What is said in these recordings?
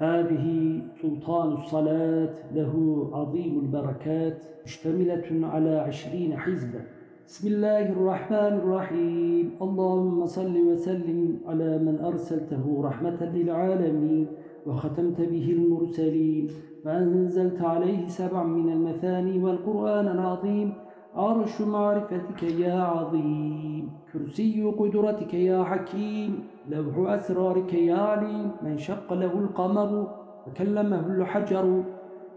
هذه سلطان الصلاة له عظيم البركات مشتملة على عشرين حزبا. بسم الله الرحمن الرحيم. اللهم صل وسلم على من أرسلته رحمة للعالمين وختمت به المرسلين. وأنزلت عليه سبع من المثاني والقرآن العظيم. عرش معرفتك يا عظيم كرسي قدرتك يا حكيم. لوح أسرارك يا عليم من شق له القمر وكلمه الحجر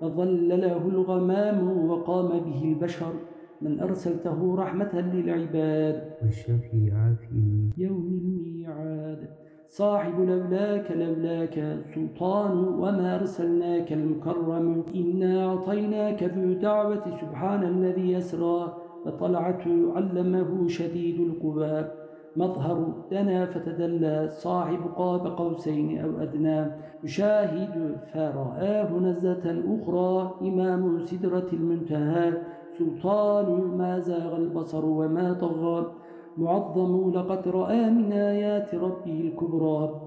وظل له الغمام وقام به البشر من أرسلته رحمة للعباد والشفيع في يوم الميعاد. صاحب لولاك لولاك سلطان وما أرسلناك المكرم. إنا أعطيناك ذو دعوة سبحان الذي يسرى. وطلعت علمه شديد القباب. مظهر دنا فتدلى صاحب قاب قوسين أو أدنى. يشاهد فرآه نزة أخرى إمام سدرة المنتهى. سلطان ما زاغ البصر وما طغى. معظم لقد رأى من آيات ربه الكبرى.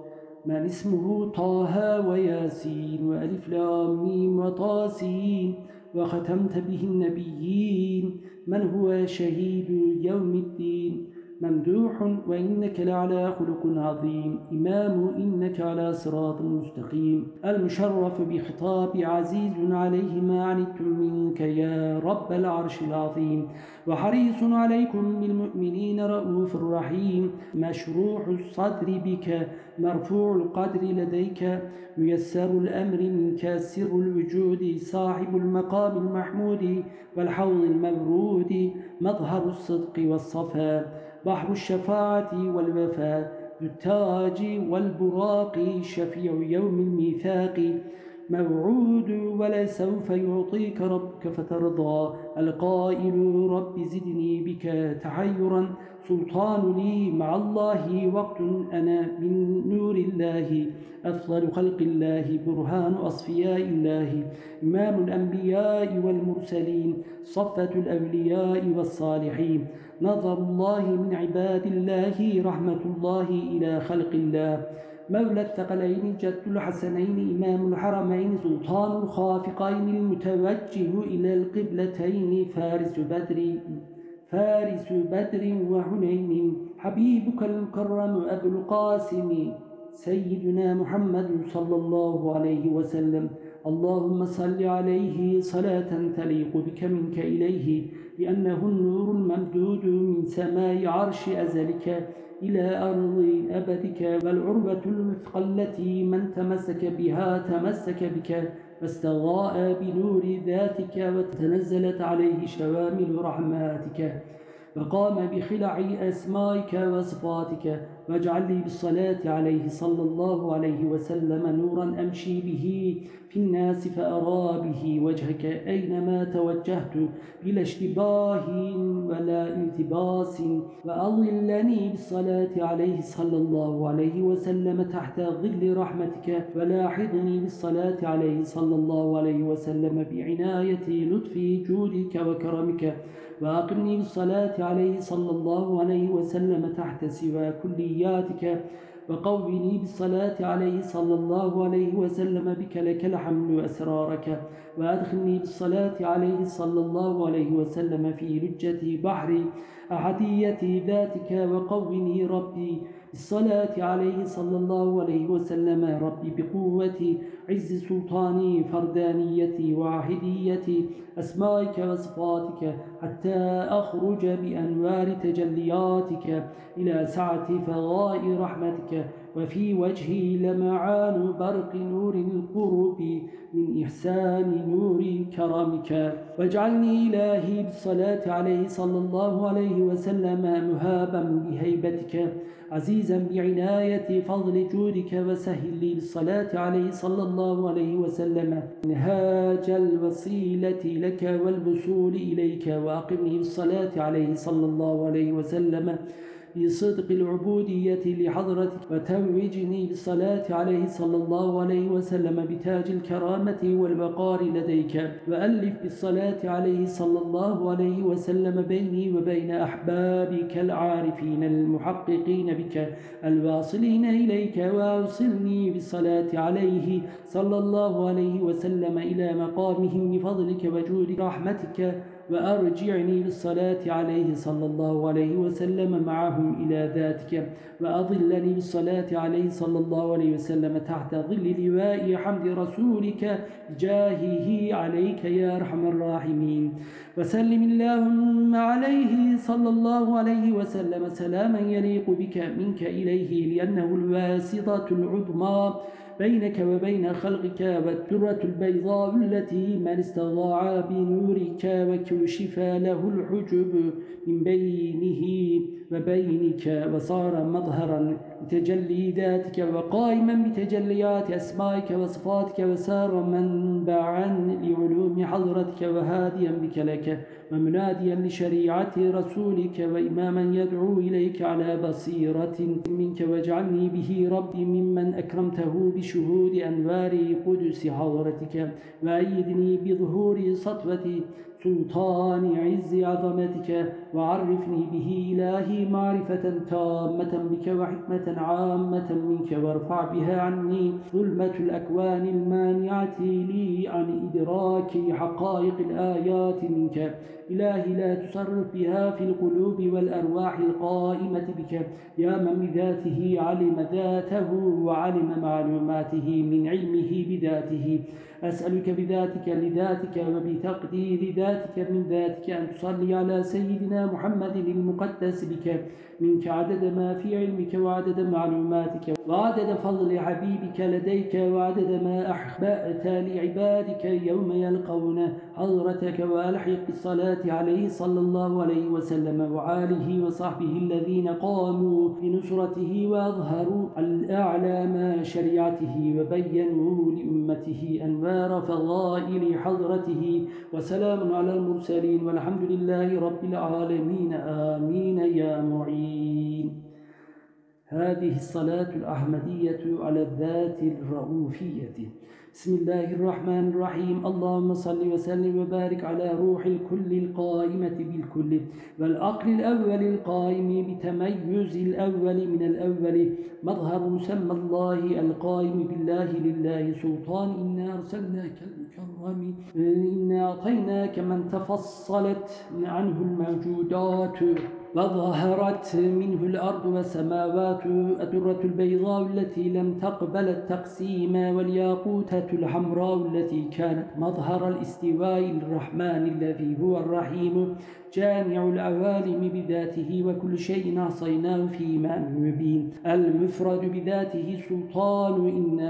من اسمه طه وياسين وألف لامين وطاسين. وختمت به النبيين. من هو شهيد يوم الدين؟ ممدوح وإنك لعلى خلق عظيم. إمام إنك على صراط مستقيم. المشرف بخطاب عزيز عليه ما عنتم منك يا رب العرش العظيم. وحريص عليكم بالمؤمنين رؤوف رحيم. مشروح الصدر بك مرفوع القدر لديك. ميسر الأمر منك سر الوجود صاحب المقام المحمود. والحوض المبرود مظهر الصدق والصفا. بحر الشفاعة والوفاء التاج والبراق شفيع يوم الميثاق. موعود ولسوف يعطيك ربك فترضى. القائل رب زدني بك تحيرا سلطان لي مع الله وقت أنا من نور الله أفضل خلق الله برهان أصفياء الله إمام الأنبياء والمرسلين صفة الأولياء والصالحين. نظر الله من عباد الله رحمة الله إلى خلق الله. مولى الثقلين جد الحسنين إمام الحرمين سلطان الخافقين المتوجه إلى القبلتين فارس بدر فارس بدر وحنين حبيبك المكرم أبو القاسم سيدنا محمد صلى الله عليه وسلم. اللهم صل عليه صلاة تليق بك منك إليه لأنه النور الممدود من سماء عرش أزلك إلى أرض أبدك والعربة الوثقى التي من تمسك بها تمسك بك فاستغاء بنور ذاتك وتنزلت عليه شوامل رحماتك وقام بخلع أسمائك وصفاتك واجعل لي بالصلاة عليه صلى الله عليه وسلم نورا أمشي به في الناس فأرى به وجهك أينما توجهت بلا اشتباه ولا التباس وأظلني بالصلاة عليه صلى الله عليه وسلم تحت ظل رحمتك ولاحظني بالصلاة عليه صلى الله عليه وسلم بعناية لطف جودك وكرمك وأقمني بالصلاة عليه صلى الله عليه وسلم تحت سوى كلياتك وقوّني بالصلاة عليه صلى الله عليه وسلم بك لك الحمل أسرارك وأدخلني بالصلاة عليه صلى الله عليه وسلم في لجة بحر أحدية ذاتك وقوّني ربي بالصلاة عليه صلى الله عليه وسلم ربي بقوة عز سلطاني فردانيتي واحديتي أسمائك وصفاتك حتى أخرج بأنوار تجلياتك إلى سعة فضاء رحمتك. وفي وجهي لمعان برق نور القرب من إحسان نور كرمك. واجعلني إلهي بالصلاة عليه صلى الله عليه وسلم مهابا بهيبتك عزيزا بعناية فضل جودك وسهل لي بالصلاة عليه صلى الله عليه وسلم. نهاج الوسيلة لك والوصول إليك. وأقمني بالصلاة عليه صلى الله عليه وسلم. بصدق العبودية لحضرتك وتوجني بالصلاة عليه صلى الله عليه وسلم بتاج الكرامة والبقار لديك وألف بالصلاة عليه صلى الله عليه وسلم بيني وبين أحبابك العارفين المحققين بك الواصلين إليك وأوصلني بالصلاة عليه صلى الله عليه وسلم إلى مقامهم بفضلك وجود رحمتك. وأرجعني بالصلاة عليه صلى الله عليه وسلم معهم إلى ذاتك وأظلني بالصلاة عليه صلى الله عليه وسلم تحت ظل لواء حمد رسولك جاهه عليك يا أرحم الراحمين. وسلم اللهم عليه صلى الله عليه وسلم سلاما يليق بك منك إليه لأنه الواسطة العظمى. بينك وبين خلقك والدرة البيضاء التي من استضاع بنورك وكشف له الحجب من بينه. وبينك وصار مظهرا لتجلي ذاتك وقائما بتجليات أسمائك وصفاتك وسار منبعا لعلوم حضرتك وهاديا بك لك ومناديا لشريعة رسولك وإماما يدعو إليك على بصيرة منك واجعلني به ربي ممن أكرمته بشهود أنوار قدس حضرتك وأيدني بظهور سطوة سلطان عز عظمتك وعرفني به إلهي معرفة تامة بك وحكمة عامة منك وارفع بها عني ظلمة الأكوان المانعة لي عن إدراك حقائق الآيات منك. إلهي لا تصرف بها في القلوب والأرواح القائمة بك. يا من بذاته علم ذاته وعلم معلوماته من علمه بذاته. أسألك بذاتك لذاتك وبتقدير ذاتك من ذاتك أن تصلي على سيدنا محمد المقدس بك منك عدد ما في علمك وعدد معلوماتك وعدد فضل حبيبك لديك وعدد ما أحبأت لعبادك يوم يلقون حضرتك وألحق بالصلاة عليه صلى الله عليه وسلم وعاله وصحبه الذين قاموا بنصرته وأظهروا الأعلام شريعته وبينوا لأمته أنوار فضائل حضرته وسلام على المرسلين والحمد لله رب العالمين. آمين يا معين. هذه الصلاة الأحمدية على الذات الرؤوفية. بسم الله الرحمن الرحيم. اللهم صل وسلم وبارك على روح الكل القائمة بالكل. والأقل الأول القائم بتميز الأول من الأول. مظهر مسمى الله القائم بالله لله. سلطان إنا أرسلناك المكرم. إنا أعطيناك من تفصلت عنه الموجودات. وظهرت منه الأرض والسماوات الدرة البيضاء التي لم تقبل التقسيم والياقوتة الحمراء التي كانت مظهر الاستواء الرحمن الذي هو الرحيم. جامع العوالم بذاته وكل شيء عصيناه في إمام مبين. المفرد بذاته سلطان إن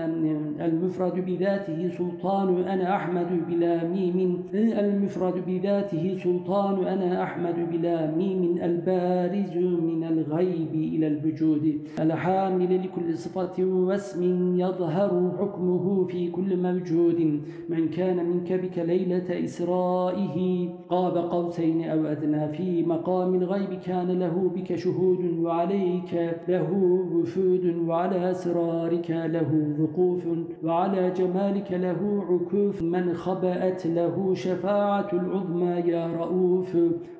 المفرد بذاته سلطان أنا أحمد بلا ميم. المفرد بذاته سلطان أنا أحمد بلا ميم. البارز من الغيب إلى الوجود. الحامل لكل صفة واسم يظهر حكمه في كل موجود. من كان منك بك ليلة إسرائه قاب قوسين أو أدنى في مقام الغيب كان له بك شهود وعليك له وفود وعلى أسرارك له وقوف وعلى جمالك له عكوف من خبأت له شفاعة العظمى يا رؤوف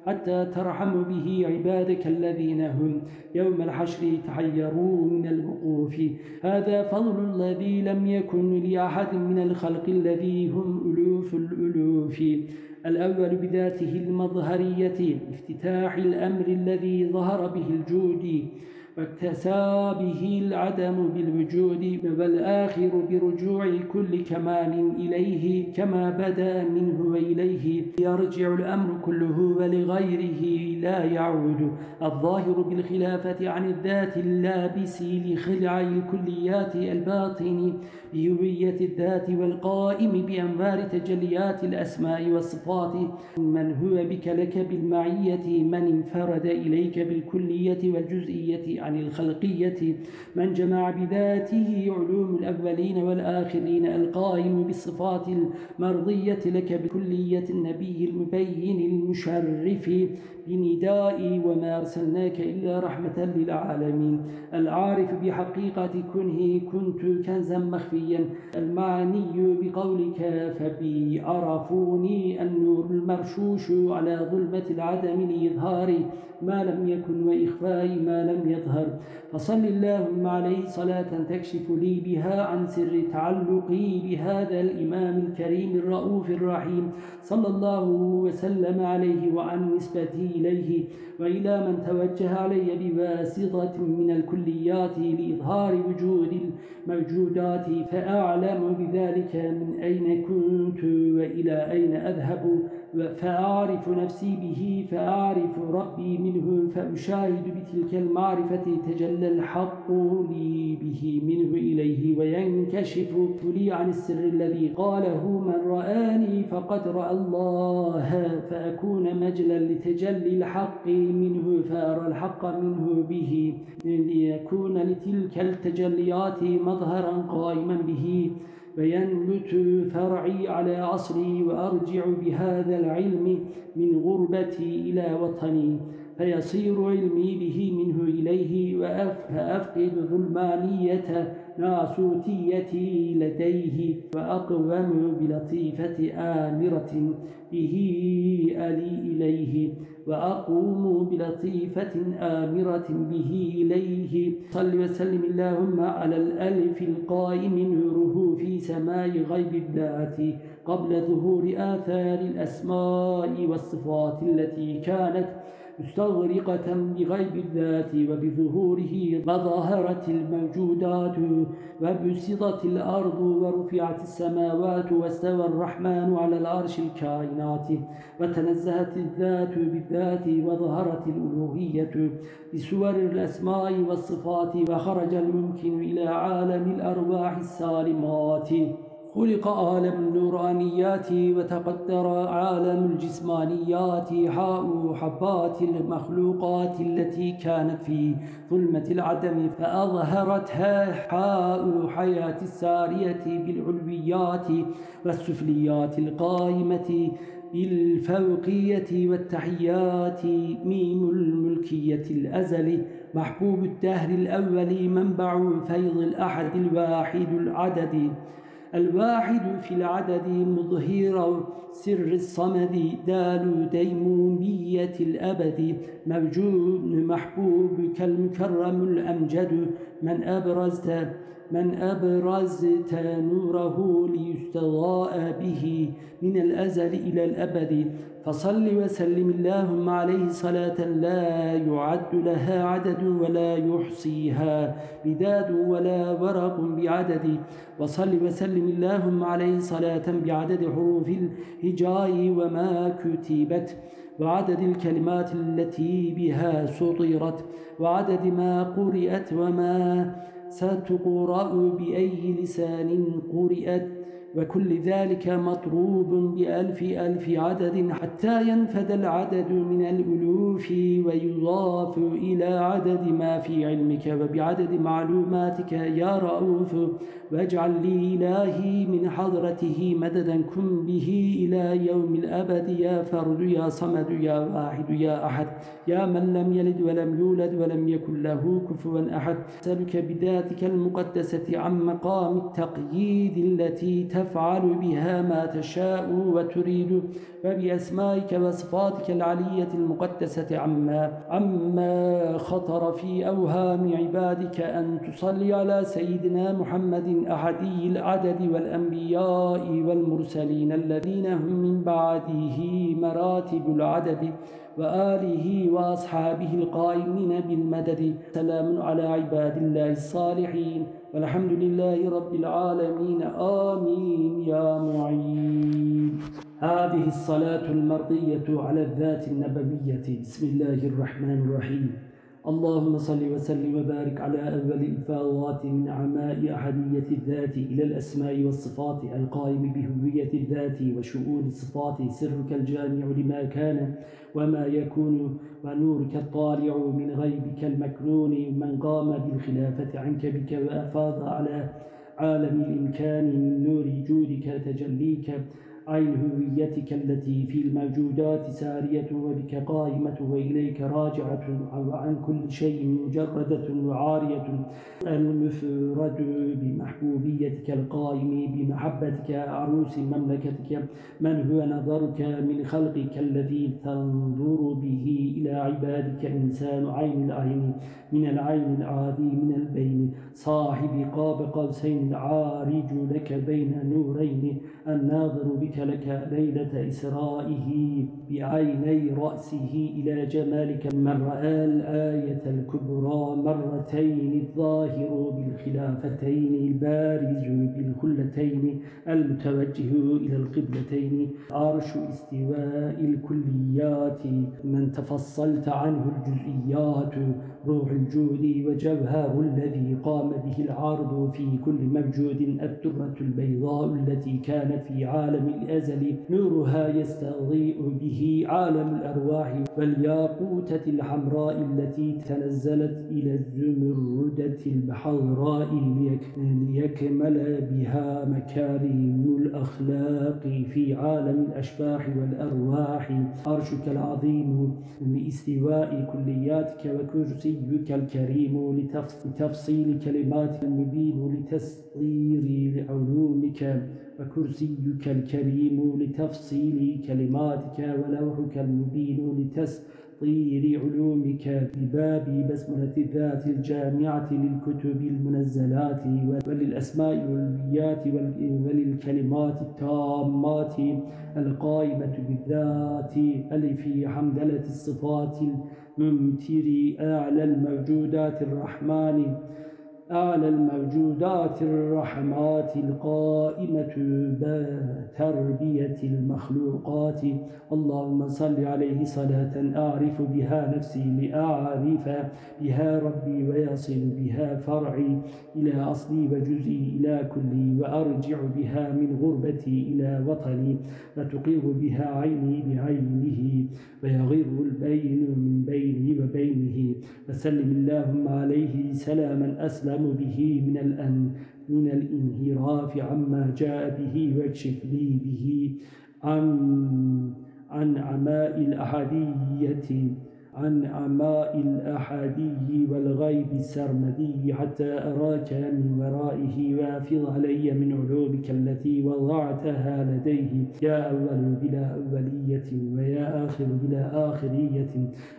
حتى ترحم به عبادك الذين هم يوم الحشر تحيروا من الوقوف. هذا فضل الذي لم يكن لأحد من الخلق الذي هم ألوف الألوف. الأول بذاته المظهرية افتتاح الأمر الذي ظهر به الجود واكتسى به العدم بالوجود والآخر برجوع كل كمال إليه كما بدأ منه وإليه. يرجع الأمر كله ولغيره لا يعود. الظاهر بالخلافة عن الذات اللابس لخلع الكليات الباطن بهوية الذات والقائم بأنوار تجليات الأسماء والصفات. من هو بك لك بالمعية؟ من انفرد إليك بالكلية والجزئية عن الخلقية من جمع بذاته علوم الأولين والآخرين القائم بالصفات المرضية لك بكلية النبي المبين المشرف بندائي وما أرسلناك إلا رحمة للعالمين. العارف بحقيقة كنه كنت كنزا مخفيا. المعني بقولك فبي عرفوني النور المرشوش على ظلمة العدم لإظهار ما لم يكن وإخفاء ما لم يظهر. فصل اللهم عليه صلاة تكشف لي بها عن سر تعلقي بهذا الإمام الكريم الرؤوف الرحيم صلى الله وسلم عليه وعن نسبتي إليه. وإلى من توجه علي بواسطة من الكليات لإظهار وجود الموجودات فأعلم بذلك من أين كنت وإلى أين أذهب. فأعرف نفسي به فأعرف ربي منه فأشاهد بتلك المعرفة تجلى الحق لي به منه إليه وينكشف لي عن السر الذي قاله من رآني فقد رأى الله فأكون مجلا لتجلي الحق منه فأرى الحق منه به ليكون لتلك التجليات مظهرا قائما به. وينبت فرعي على عصري وأرجع بهذا العلم من غربتي إلى وطني فيصير علمي به منه إليه وأفقد ظلمانية ناسوتيتي لديه وأقوم بلطيفة آمرة به ألي إليه وأقوم بلطيفة آمرة به إليه. صل وسلم اللهم على الألف القائم نوره في سماء غيب الذات قبل ظهور آثار الأسماء والصفات التي كانت مستغرقة بغيب الذات وبظهوره وظهرت الموجودات وبسطت الأرض ورفعت السماوات واستوى الرحمن على العرش الكائنات وتنزهت الذات بالذات وظهرت الألوهية بسور الأسماء والصفات وخرج الممكن إلى عالم الأرواح السالمات. خلق عالم النورانيات وتقدر عالم الجسمانيات حاء حبات المخلوقات التي كانت في ظلمة العدم فأظهرتها حاء حياة السارية بالعلويات والسفليات القائمة بالفوقية والتحيات ميم الملكية الأزل محبوب الدهر الأول منبع فيض الأحد الواحد العدد. الواحد في العدد مظهر سر الصمد دال ديمومية الأبد موجود محبوب كالمكرم الأمجد. من أبرزت من أبرزت نوره ليستضاء به من الأزل إلى الأبد. فصل وسلم اللهم عليه صلاة لا يعد لها عدد ولا يحصيها بداد ولا ورق بعدد. وصل وسلم اللهم عليه صلاة بعدد حروف الهجاء وما كتبت. وعدد الكلمات التي بها سطرت وعدد ما قرئت وما ستقرأ بأي لسان قرئت. وكل ذلك مطروب بألف ألف عدد حتى ينفد العدد من الألوف ويضاف إلى عدد ما في علمك وبعدد معلوماتك يا رؤوف. واجعل لي إلهي من حضرته مددا كن به إلى يوم الأبد يا فرد يا صمد يا واحد يا أحد. يا من لم يلد ولم يولد ولم يكن له كفوا أحد. سألك بذاتك المقدسة عن مقام التقييد التي تفعل بها ما تشاء وتريد. وبأسمائك وصفاتك العلية المقدسة عما عما خطر في أوهام عبادك أن تصلي على سيدنا محمد أحدي العدد والأنبياء والمرسلين الذين هم من بعده مراتب العدد وآله وأصحابه القائمين بالمدد. سلام على عباد الله الصالحين. والحمد لله رب العالمين. آمين يا معين هذه الصلاة المرضية على الذات النبوية. بسم الله الرحمن الرحيم. اللهم صل وسلم وبارك على أول الفاضات من عماء أحدية الذات إلى الأسماء والصفات القائم بهوية الذات وشؤون الصفات. سرك الجامع لما كان وما يكون ونورك الطالع من غيبك المكنون. من قام بالخلافة عنك بك وأفاض على عالم الإمكان من نور جودك تجليك. عين هويتك التي في الموجودات سارية وبك قائمة وإليك راجعة عن كل شيء مجردة وعارية. المفرد بمحبوبيتك القائم بمحبتك عروس مملكتك. من هو نظرك من خلقك الذي تنظر به إلى عبادك؟ إنسان عين العين من العين العادي من البين. صاحب قاب قوسين عارج لك بين نورين. الناظر بك لك ليلة إسرائه بعيني رأسه إلى جمالك من رأى الآية الكبرى مرتين الظاهر بالخلافتين البارز بالخلتين المتوجه إلى القبلتين. عرش استواء الكليات من تفصلت عنه الجزئيات روح الجود وجوهر الذي قام به العرض في كل موجود الدرة البيضاء التي كانت في عالم الأزل نورها يستضيء به عالم الأرواح والياقوتة الحمراء التي تنزلت إلى الزمردة البحراء ليكمل بها مكارم الأخلاق في عالم الأشباح والأرواح. عرشك العظيم لاستواء كلياتك وكرسي نبيك الكريم لتفصيل كلمات المبين لتسطير علومك وكرسيك الكريم لتفصيل كلماتك ولوحك المبين لتسطير علومك بباب بسملة الذات الجامعة للكتب المنزلات وللأسماء والبيات وللكلمات التامات القائمة بالذات. ألف حمدلة الصفات ممتر أعلى الموجودات الرحمن. أعلى الموجودات الرحمات القائمة بتربية المخلوقات. اللهم صل عليه صلاة أعرف بها نفسي لأعرف بها ربي ويصل بها فرعي. إلى أصلي وجزئي إلى كلي وأرجع بها من غربتي إلى وطني. وتقير بها عيني بعينه ويغر البين من بيني وبينه. وسلم اللهم عليه سلاما أسلم به من الأن من الانهراف عما جاء به واكشف لي به عن عن عماء الأحدية عن عماء الأحدي والغيب السرمدي حتى أراك من ورائه وافض علي من علومك التي وضعتها لديه. يا أول بلا أولية ويا آخر بلا آخرية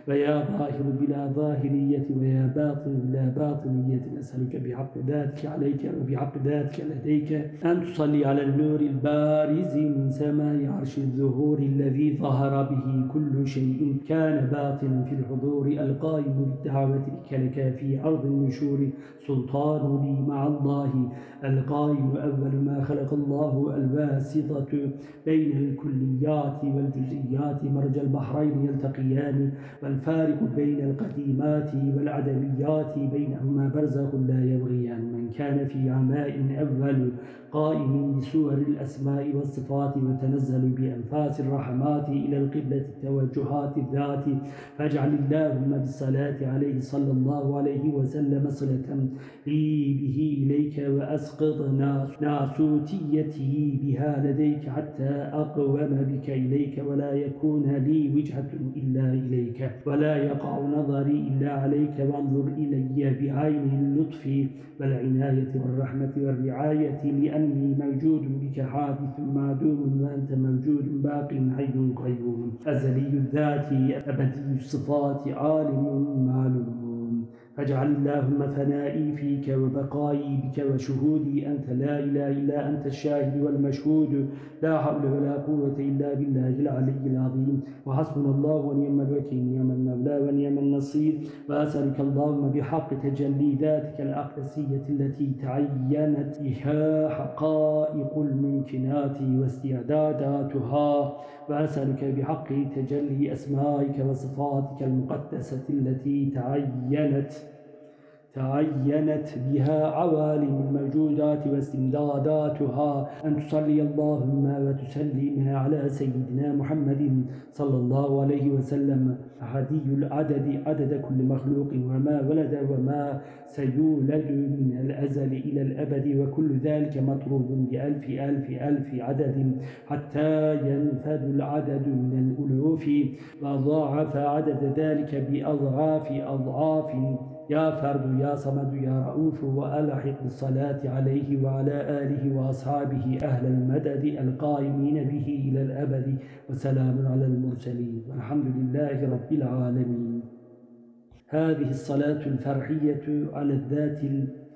ويا ظاهر بلا ظاهرية ويا باطن بلا باطنية. أسألك بحق ذاتك عليك وبحق ذاتك لديك أن تصلي على النور البارز من سماء عرش الظهور الذي ظهر به كل شيء. كان باطنا في الحضور القائم بالدعوة لك في أرض النشور سلطان لي مع الله. القائم أول ما خلق الله الواسطة بين الكليات والجزئيات مرج البحرين يلتقيان والفارق بين القديمات والعدميات بينهما برزخ لا يبغيان من كان في عماء أول قائم بسور الأسماء والصفات وتنزل بأنفاس الرحمات إلى القبلة توجهات الذات. فاجعل اللهم بالصلاة عليه صلى الله عليه وسلم صلة لي به إليك وأسقط ناسوتيتي بها لديك حتى أقوم بك إليك ولا يكون لي وجهة إلا إليك ولا يقع نظري إلا عليك وانظر إلي بعين اللطف والعناية والرحمة والرعاية لأني موجود بك حادث معدوم وأنت موجود باق حي قيوم أزلي الذات أبدي الصفات عالم معلوم فاجعل اللهم فنائي فيك وبقائي بك وشهودي أنت لا إله إلا أنت الشاهد والمشهود. لا حول ولا قوة إلا بالله العلي العظيم. وحسبنا الله ونعم الوكيل نعم المولى ونعم النصير. وأسألك اللهم بحق تجلي ذاتك الأقدسية التي تعينت بها حقائق الممكنات واستعداداتها. وأسألك بحق تجلي أسمائك وصفاتك المقدسة التي تعينت تعينت بها عوالم الموجودات واستمداداتها أن تصلي اللهم وتسلم على سيدنا محمد صلى الله عليه وسلم. أحدي العدد عدد كل مخلوق وما ولد وما سيولد من الأزل إلى الأبد وكل ذلك مطلوب بألف ألف ألف عدد حتى ينفذ العدد من الألوف. وضاعف عدد ذلك بأضعاف أضعاف يا فرد يا صمد يا رؤوف وألحق بالصلاة عليه وعلى آله وأصحابه أهل المدد القائمين به إلى الأبد وسلام على المرسلين. والحمد لله رب العالمين. هذه الصلاة الفرحية على الذات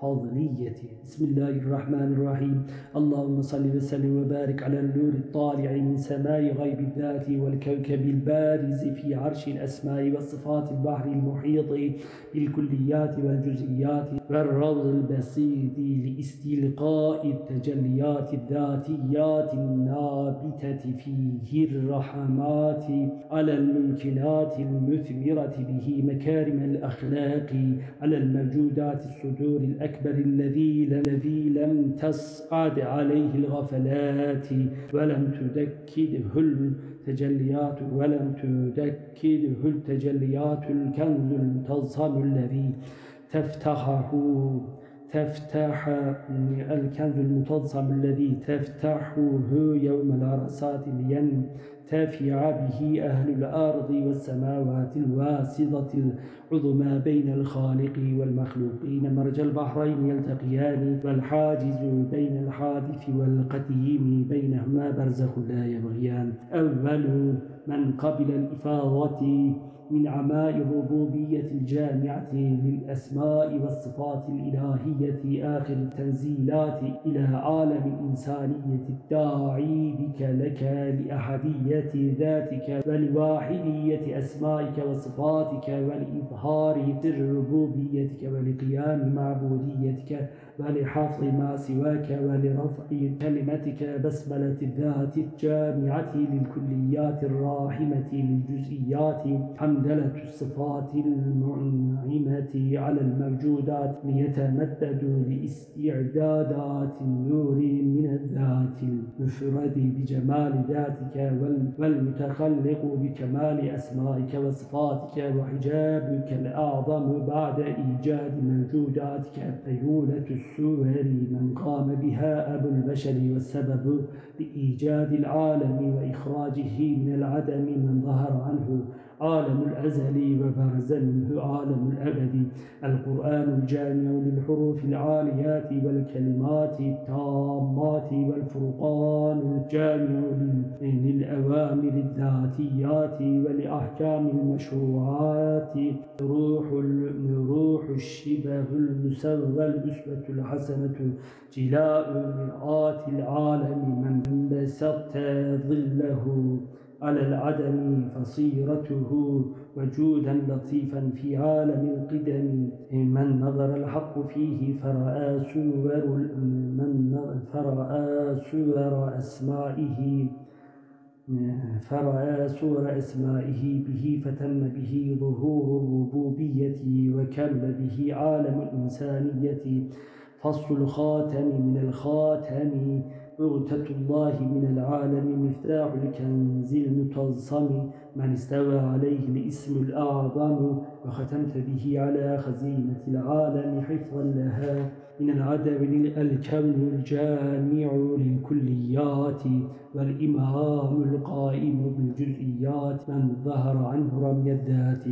فضلية بسم الله الرحمن الرحيم. اللهم صل وسلم وبارك على النور الطالع من سماء غيب الذات والكوكب البارز في عرش الأسماء والصفات البحر المحيط بالكليات والجزئيات والروض البسيط لاستلقاء التجليات الذاتيات النابتة فيه الرحمات على الممكنات المثمرة به مكارم الأخلاق على الموجودات الصدور الأكبر الأكبر الذي الذي لم تصعد عليه الغفلات ولم تدكده التجليات ولم تدكده التجليات الكنز المتظم الذي تفتحه تفتح الكنز المتظم الذي تفتحه يوم العرصات لين تافع به أهل الأرض والسماوات الواسطة العظمى بين الخالق والمخلوقين. مرج البحرين يلتقيان والحاجز بين الحادث والقديم بينهما برزخ لا يبغيان. أول من قبل الإفاضة من عماء الربوبية الجامعة للأسماء والصفات الإلهية آخر التنزيلات إلى عالم الإنسانية الداعي بك لك لأحدية ذاتك ولواحدية أسمائك وصفاتك ولإظهار سر ربوبيتك ولقيام معبوديتك ولحفظ ما سواك ولرفع كلمتك بسملة الذات الجامعة للكليات الراحمة للجزئيات حمدلة الصفات المنعمة على الموجودات ليتمددوا لاستعدادات النور من الذات المفرد بجمال ذاتك والمتخلق بكمال أسمائك وصفاتك وحجابك الأعظم بعد إيجاد موجوداتك فيولة السور من قام بها أبو البشر والسبب لإيجاد العالم وإخراجه من العدم من ظهر عنه عالم الأزل وبرز منه عالم الأبد. القرآن الجامع للحروف العاليات والكلمات التامات والفرقان الجامع للأوامر الذاتيات ولأحكام المشروعات. روح روح الشبه المسوى الأسوة الحسنة. جلاء مرآة العالم من بسطت ظله. على العدم فصيرته وجودا لطيفا في عالم القدم. من نظر الحق فيه فرأى سور من فرأى سور أسمائه. فرأى سور أسمائه به فتم به ظهور الربوبية وكمل به عالم الإنسانية. فصل الخاتم من الخاتم. بغتة الله من العالم مفتاح الكنز المتظم من استوى عليه الاسم الأعظم وختمت به على خزينة العالم حفظا لها من العدم الكون الجامع للكليات والإمام القائم بالجزئيات من ظهر عنه رمي الذات.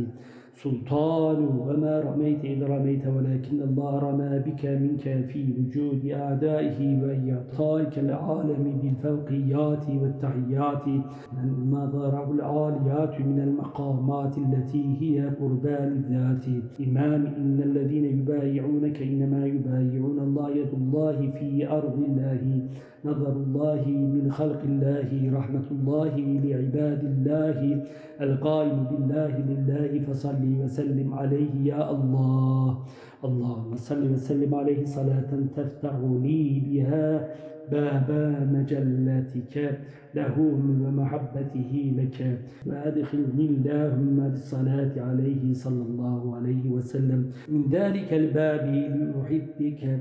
سلطان وما رميت إذ رميت ولكن الله رمى بك منك في وجود أعدائه وإعطائك العالم بالفوقيات والتحيات النظر العاليات من المقامات التي هي قربان الذات. إمام إن الذين يبايعونك إنما يبايعون الله يد الله في أرض الله. نظر الله من خلق الله رحمة الله لعباد الله القائم بالله لله فصل وسلم عليه يا الله. اللهم صل وسلم عليه صلاة تفتح لي بها باب مجلتك له ومحبته لك. وأدخلني اللهم بالصلاة عليه صلى الله عليه وسلم. من ذلك الباب لأحبك.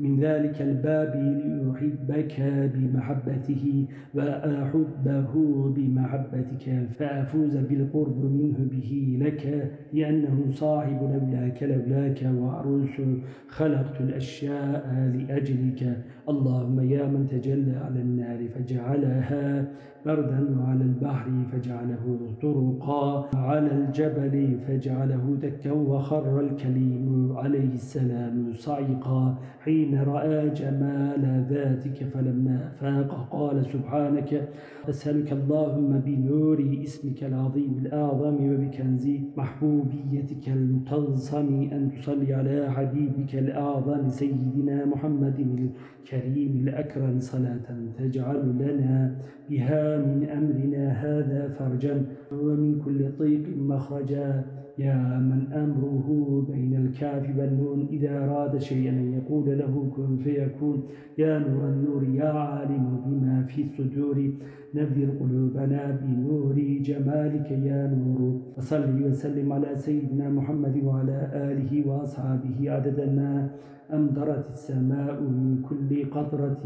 من ذلك الباب لأحبك بمحبته وأحبه بمحبتك فأفوز بالقرب منه به لك لأنه صاحب لولاك لولاك وعروس خلقت الأشياء لأجلك. اللهم يا من تجلى على النار فجعلها بردا وعلى البحر فجعله طرقا على الجبل فجعله دكا وخر الكليم عليه السلام صعقا حين رأى جمال ذاتك فلما فاق قال سبحانك أسألك اللهم بنور اسمك العظيم الأعظم وبكنز محبوبيتك المتلصم أن تصلي على حبيبك الأعظم سيدنا محمد الكريم الأكرم صلاة تجعل لنا بها من أمرنا هذا فرجا. ومن كل طيق مخرجا. يا من أمره بين الكاف والنون إذا أراد شيئا أن يقول له كن فيكون. يا نور النور يا عالم بما في الصدور. نذر قلوبنا بنور جمالك يا نور. وصل وسلم على سيدنا محمد وعلى آله وأصحابه عدد ما أمدرت السماء من كل قطرة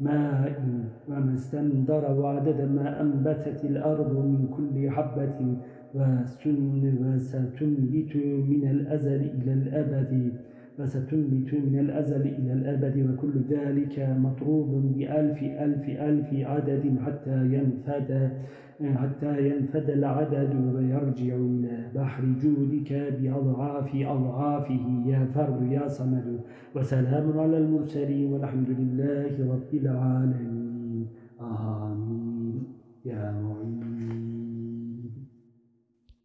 ماء وما استندر وعدد ما أنبتت الأرض من كل حبة. وسن وستنبت من الأزل إلى الأبد. وستنبت من الأزل إلى الأبد وكل ذلك مطروب بألف ألف ألف عدد حتى ينفد حتى ينفد العدد ويرجع إلى بحر جودك بأضعاف أضعافه. يا فرد يا صمد وسلام على المرسلين والحمد لله رب العالمين. آمين. يا معين